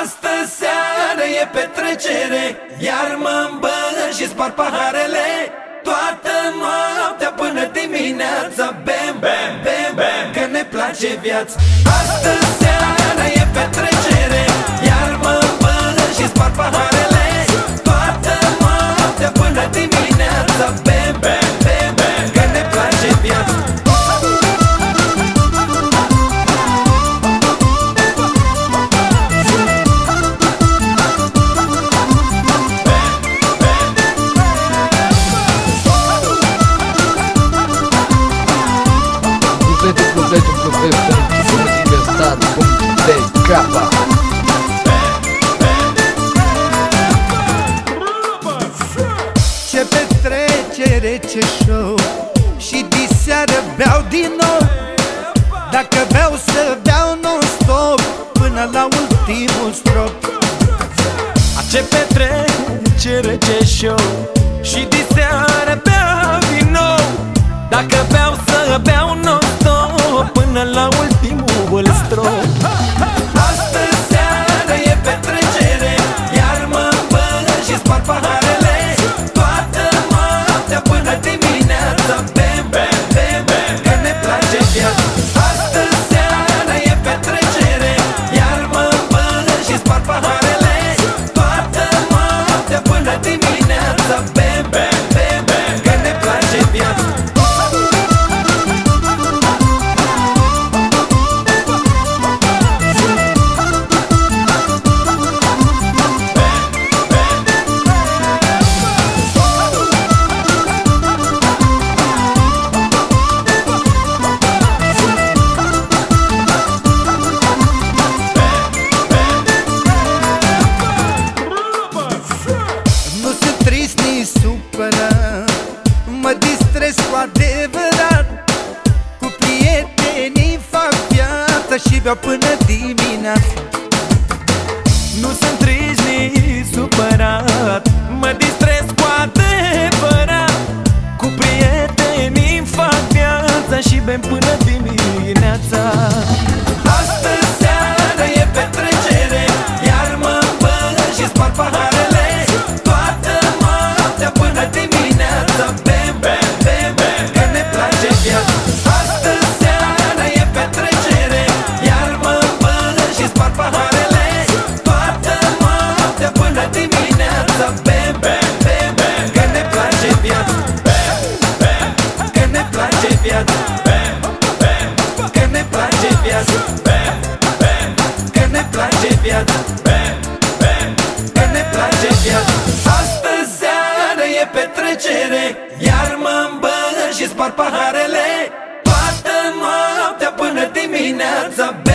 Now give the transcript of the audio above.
Astăzi seară e petrecere Iar mă îmbăr și spar paharele. Toată noaptea până dimineața Bem, bem, bem, bem Că ne place viața. Astăzi seară e petrecere Iar mă îmbăr și spar paharele. Toată noaptea până dimineața Bem, bem, bem, bem www.universal.tk Ce petrecere, ce show. Și diseară beau din nou. Dacă beau să beau non-stop Până la ultimul strop. Ce petrecere, ce show. Și diseară beau din nou. Dacă beau să beau non-stop Până la ultimul strop viața Și beau până dimineața Nu sunt trist nici supărat. Mă distrez cu adevărat. Cu prietenii fac viața Și bem până dimineața. Astăzi seara e petrecere Iar mă îmbăr și spar paharele. Toată noaptea până dimineața viața Bem, bem Că ne place viața. Bem, bem Că ne place viața. Astăzi seară e petrecere Iar mă îmbăr și spar paharele. Toată noaptea până dimineața Bem,